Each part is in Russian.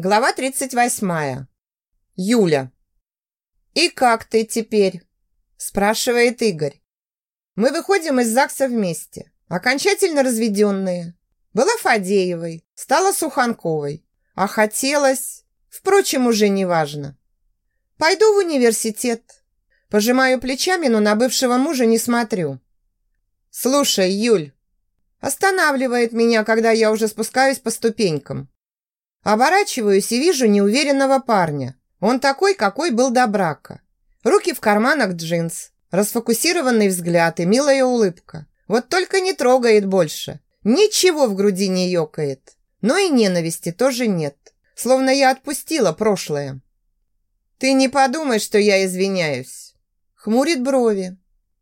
Глава 38. Юля. «И как ты теперь?» – спрашивает Игорь. Мы выходим из ЗАГСа вместе, окончательно разведенные. Была Фадеевой, стала Суханковой, а хотелось... Впрочем, уже не важно. Пойду в университет. Пожимаю плечами, но на бывшего мужа не смотрю. «Слушай, Юль!» Останавливает меня, когда я уже спускаюсь по ступенькам. Оборачиваюсь и вижу неуверенного парня. Он такой, какой был до брака. Руки в карманах джинс, расфокусированный взгляд и милая улыбка. Вот только не трогает больше. Ничего в груди не ёкает. Но и ненависти тоже нет. Словно я отпустила прошлое. «Ты не подумай, что я извиняюсь». Хмурит брови.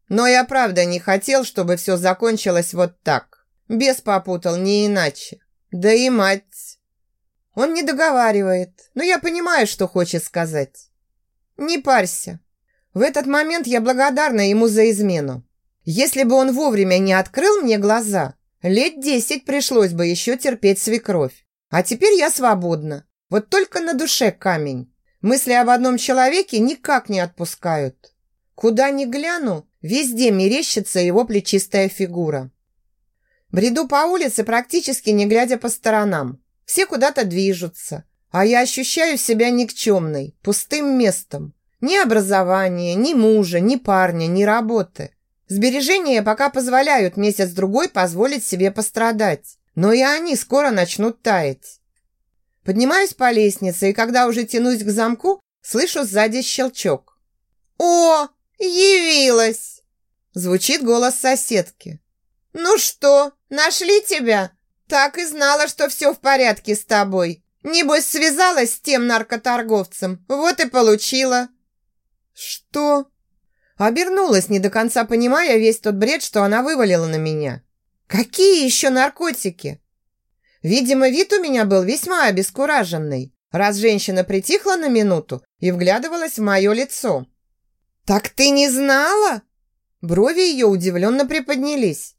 Но я правда не хотел, чтобы все закончилось вот так. Бес попутал, не иначе. Да и мать он не договаривает, но я понимаю, что хочет сказать. Не парься. В этот момент я благодарна ему за измену. Если бы он вовремя не открыл мне глаза, лет десять пришлось бы еще терпеть свекровь. А теперь я свободна. Вот только на душе камень. Мысли об одном человеке никак не отпускают. Куда ни гляну, везде мерещится его плечистая фигура. Бреду по улице, практически не глядя по сторонам. Все куда-то движутся, а я ощущаю себя никчемной, пустым местом. Ни образования, ни мужа, ни парня, ни работы. Сбережения пока позволяют месяц-другой позволить себе пострадать, но и они скоро начнут таять. Поднимаюсь по лестнице, и когда уже тянусь к замку, слышу сзади щелчок. «О, явилась!» Звучит голос соседки. «Ну что, нашли тебя?» Так и знала, что все в порядке с тобой. Небось, связалась с тем наркоторговцем. Вот и получила. Что? Обернулась, не до конца понимая весь тот бред, что она вывалила на меня. Какие еще наркотики? Видимо, вид у меня был весьма обескураженный, раз женщина притихла на минуту и вглядывалась в мое лицо. «Так ты не знала?» Брови ее удивленно приподнялись.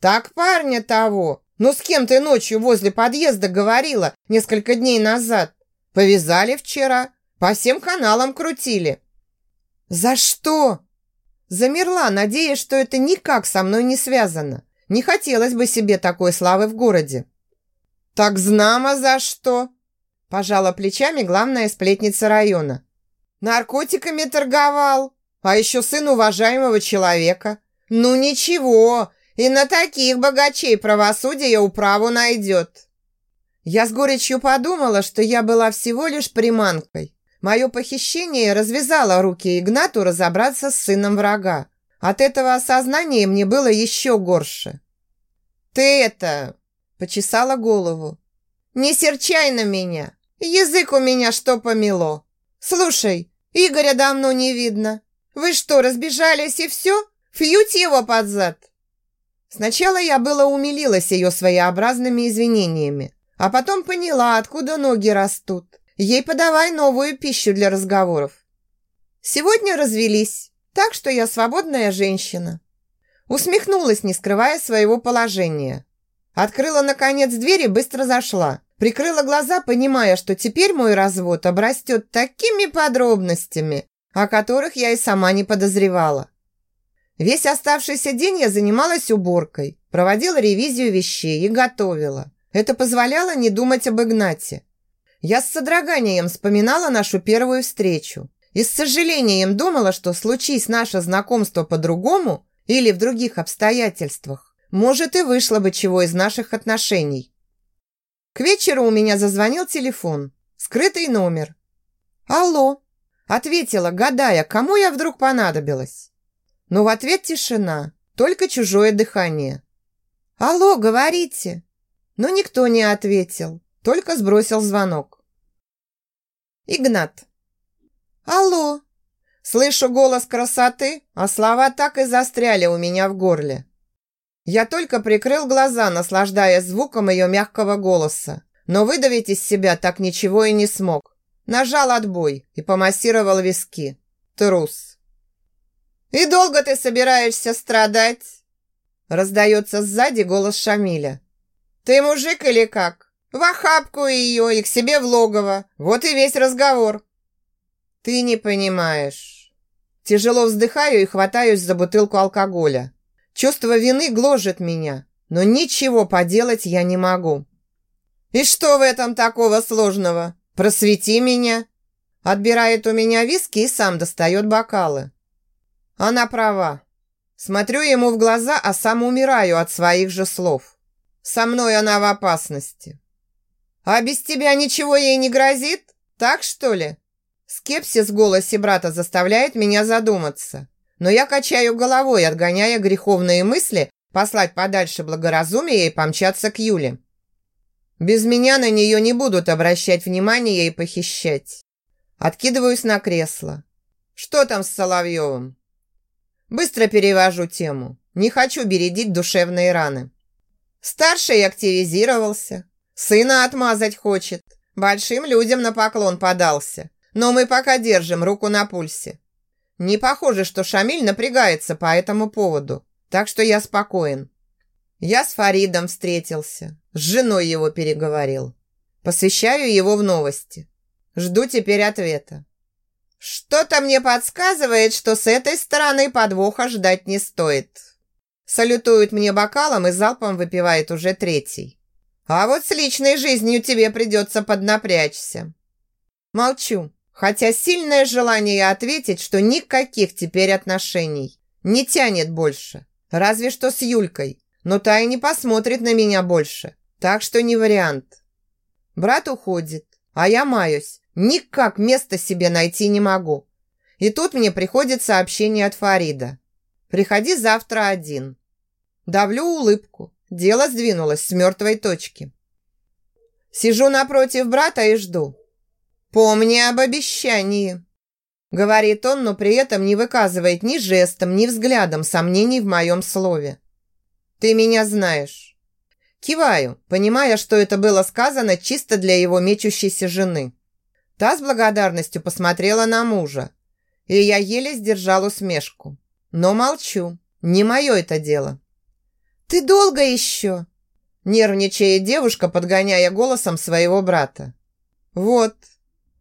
«Так парня того, ну с кем ты ночью возле подъезда говорила несколько дней назад? Повязали вчера, по всем каналам крутили. За что? Замерла, надеясь, что это никак со мной не связано. Не хотелось бы себе такой славы в городе. Так знамо за что? Пожала плечами главная сплетница района. Наркотиками торговал, а еще сын уважаемого человека. Ну ничего, и на таких богачей правосудие управу найдет. Я с горечью подумала, что я была всего лишь приманкой. Мое похищение развязало руки Игнату разобраться с сыном врага. От этого осознания мне было еще горше. «Ты это...» – почесала голову. «Не серчай на меня. Язык у меня что помело. Слушай, Игоря давно не видно. Вы что, разбежались и все? Фьють его под зад?» Сначала я было умилилась ее своеобразными извинениями, а потом поняла, откуда ноги растут. Ей подавай новую пищу для разговоров. Сегодня развелись, так что я свободная женщина. Усмехнулась, не скрывая своего положения. Открыла, наконец, дверь и быстро зашла. Прикрыла глаза, понимая, что теперь мой развод обрастет такими подробностями, о которых я и сама не подозревала. Весь оставшийся день я занималась уборкой, проводила ревизию вещей и готовила. Это позволяло не думать об Игнате. Я с содроганием вспоминала нашу первую встречу и с сожалением думала, что случись наше знакомство по-другому или в других обстоятельствах, может и вышло бы чего из наших отношений. К вечеру у меня зазвонил телефон, скрытый номер. «Алло», – ответила, гадая, кому я вдруг понадобилась. Но в ответ тишина, только чужое дыхание. «Алло, говорите!» Но никто не ответил, только сбросил звонок. Игнат. «Алло!» Слышу голос красоты, а слова так и застряли у меня в горле. Я только прикрыл глаза, наслаждаясь звуком ее мягкого голоса, но выдавить из себя так ничего и не смог. Нажал отбой и помассировал виски. Трус. «И долго ты собираешься страдать?» Раздается сзади голос Шамиля. «Ты мужик или как? В охапку ее и к себе в логово. Вот и весь разговор. Ты не понимаешь. Тяжело вздыхаю и хватаюсь за бутылку алкоголя. Чувство вины гложет меня, но ничего поделать я не могу. И что в этом такого сложного? Просвети меня. Отбирает у меня виски и сам достает бокалы. Она права. Смотрю ему в глаза, а сам умираю от своих же слов. Со мной она в опасности. А без тебя ничего ей не грозит? Так что ли? Скепсис в голосе брата заставляет меня задуматься. Но я качаю головой, отгоняя греховные мысли, послать подальше благоразумие и помчаться к Юле. Без меня на нее не будут обращать внимание и похищать. Откидываюсь на кресло. Что там с Соловьевым? Быстро перевожу тему. Не хочу бередить душевные раны. Старший активизировался. Сына отмазать хочет. Большим людям на поклон подался. Но мы пока держим руку на пульсе. Не похоже, что Шамиль напрягается по этому поводу. Так что я спокоен. Я с Фаридом встретился. С женой его переговорил. Посвящаю его в новости. Жду теперь ответа. Что-то мне подсказывает, что с этой стороны подвоха ждать не стоит. Салютует мне бокалом и залпом выпивает уже третий. А вот с личной жизнью тебе придется поднапрячься. Молчу, хотя сильное желание ответить, что никаких теперь отношений. Не тянет больше. Разве что с Юлькой. Но та и не посмотрит на меня больше. Так что не вариант. Брат уходит, а я маюсь. Никак места себе найти не могу. И тут мне приходит сообщение от Фарида. Приходи завтра один. Давлю улыбку. Дело сдвинулось с мертвой точки. Сижу напротив брата и жду. «Помни об обещании», — говорит он, но при этом не выказывает ни жестом, ни взглядом сомнений в моем слове. «Ты меня знаешь». Киваю, понимая, что это было сказано чисто для его мечущейся жены. Та с благодарностью посмотрела на мужа, и я еле сдержал усмешку. Но молчу. Не мое это дело. «Ты долго еще?» Нервничает девушка, подгоняя голосом своего брата. «Вот».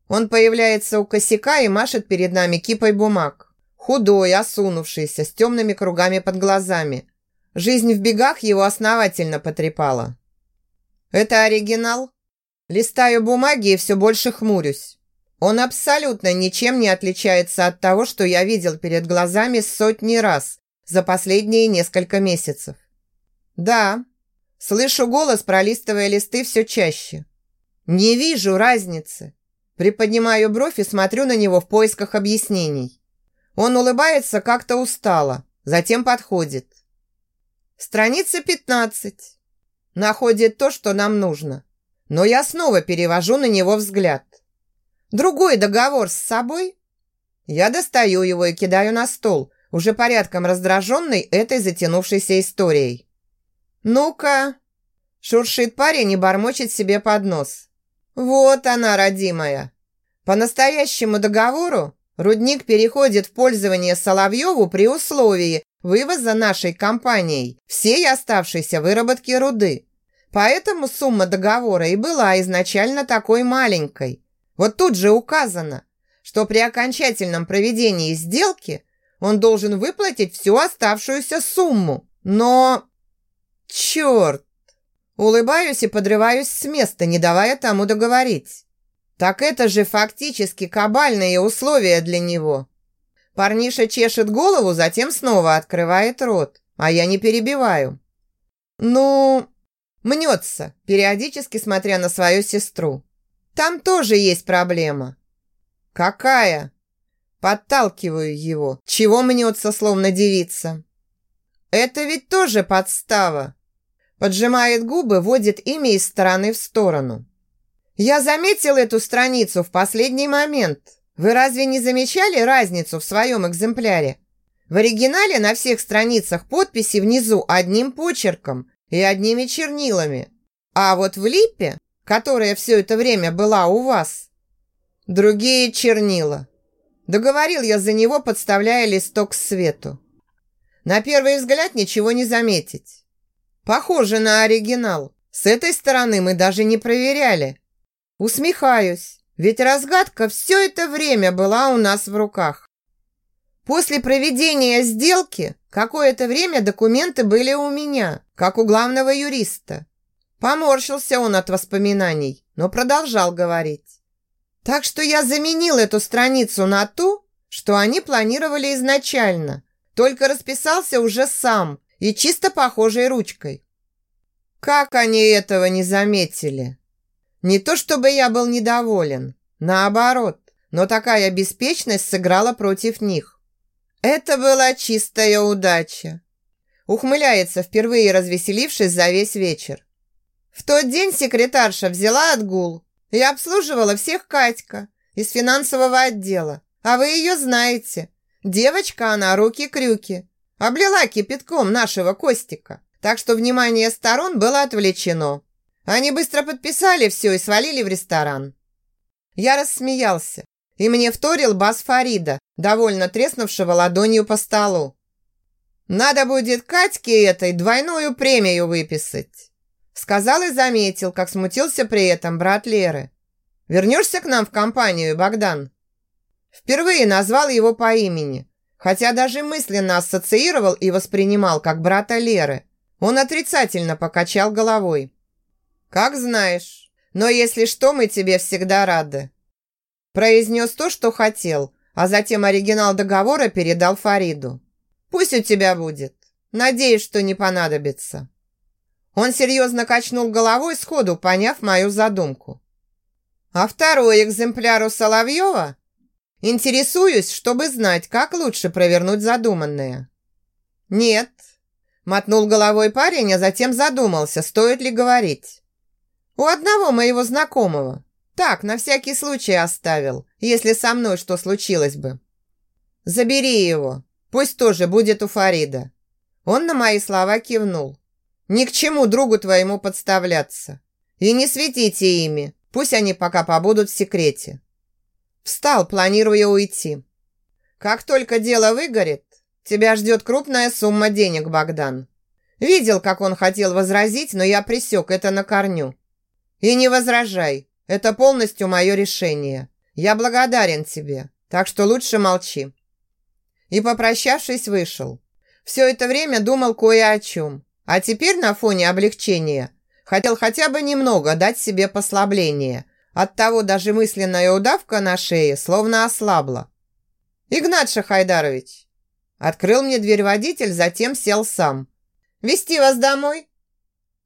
Он появляется у косяка и машет перед нами кипой бумаг. Худой, осунувшийся, с темными кругами под глазами. Жизнь в бегах его основательно потрепала. «Это оригинал?» Листаю бумаги и все больше хмурюсь. Он абсолютно ничем не отличается от того, что я видел перед глазами сотни раз за последние несколько месяцев. Да, слышу голос, пролистывая листы все чаще. Не вижу разницы. Приподнимаю бровь и смотрю на него в поисках объяснений. Он улыбается как-то устало, затем подходит. Страница 15. Находит то, что нам нужно. Но я снова перевожу на него взгляд. Другой договор с собой? Я достаю его и кидаю на стол, уже порядком раздраженный этой затянувшейся историей. «Ну-ка!» Шуршит парень и бормочет себе под нос. «Вот она, родимая!» По настоящему договору рудник переходит в пользование Соловьеву при условии вывоза нашей компанией всей оставшейся выработки руды. Поэтому сумма договора и была изначально такой маленькой. Вот тут же указано, что при окончательном проведении сделки он должен выплатить всю оставшуюся сумму. Но... Черт! Улыбаюсь и подрываюсь с места, не давая тому договорить. Так это же фактически кабальные условия для него. Парниша чешет голову, затем снова открывает рот, а я не перебиваю. Ну, Мнется, периодически смотря на свою сестру. Там тоже есть проблема. Какая? Подталкиваю его. Чего мнется, словно девица? Это ведь тоже подстава. Поджимает губы, водит имя из стороны в сторону. Я заметил эту страницу в последний момент. Вы разве не замечали разницу в своем экземпляре? В оригинале на всех страницах подписи внизу одним почерком – и одними чернилами. А вот в липе, которая все это время была у вас, другие чернила. Договорил я за него, подставляя листок свету. На первый взгляд ничего не заметить. Похоже на оригинал. С этой стороны мы даже не проверяли. Усмехаюсь, ведь разгадка все это время была у нас в руках. После проведения сделки какое-то время документы были у меня, как у главного юриста. Поморщился он от воспоминаний, но продолжал говорить. Так что я заменил эту страницу на ту, что они планировали изначально, только расписался уже сам и чисто похожей ручкой. Как они этого не заметили? Не то чтобы я был недоволен, наоборот, но такая беспечность сыграла против них. Это была чистая удача. Ухмыляется, впервые развеселившись за весь вечер. В тот день секретарша взяла отгул и обслуживала всех Катька из финансового отдела. А вы ее знаете. Девочка она, руки-крюки. Облила кипятком нашего Костика. Так что внимание сторон было отвлечено. Они быстро подписали все и свалили в ресторан. Я рассмеялся, и мне вторил бас Фарида, довольно треснувшего ладонью по столу. «Надо будет Катьке этой двойную премию выписать», сказал и заметил, как смутился при этом брат Леры. «Вернешься к нам в компанию, Богдан?» Впервые назвал его по имени, хотя даже мысленно ассоциировал и воспринимал как брата Леры. Он отрицательно покачал головой. «Как знаешь, но если что, мы тебе всегда рады». Произнес то, что хотел, а затем оригинал договора передал Фариду. «Пусть у тебя будет. Надеюсь, что не понадобится». Он серьезно качнул головой, сходу поняв мою задумку. «А второй экземпляр у Соловьева?» Интересуюсь, чтобы знать, как лучше провернуть задуманное. Нет, мотнул головой парень, а затем задумался, стоит ли говорить. У одного моего знакомого. Так, на всякий случай оставил, если со мной что случилось бы. Забери его, пусть тоже будет у Фарида. Он на мои слова кивнул. Ни к чему другу твоему подставляться. И не светите ими, пусть они пока побудут в секрете. Встал, планируя уйти. Как только дело выгорит, тебя ждет крупная сумма денег, Богдан. Видел, как он хотел возразить, но я присек это на корню. И не возражай, это полностью мое решение. Я благодарен тебе, так что лучше молчи. И, попрощавшись, вышел. Все это время думал кое о чем. А теперь на фоне облегчения хотел хотя бы немного дать себе послабление – Оттого даже мысленная удавка на шее словно ослабла. «Игнат Шахайдарович!» Открыл мне дверь водитель, затем сел сам. «Вести вас домой?»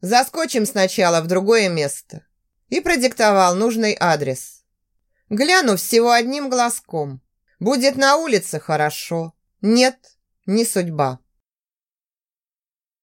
«Заскочим сначала в другое место». И продиктовал нужный адрес. Гляну всего одним глазком. Будет на улице хорошо. Нет, не судьба.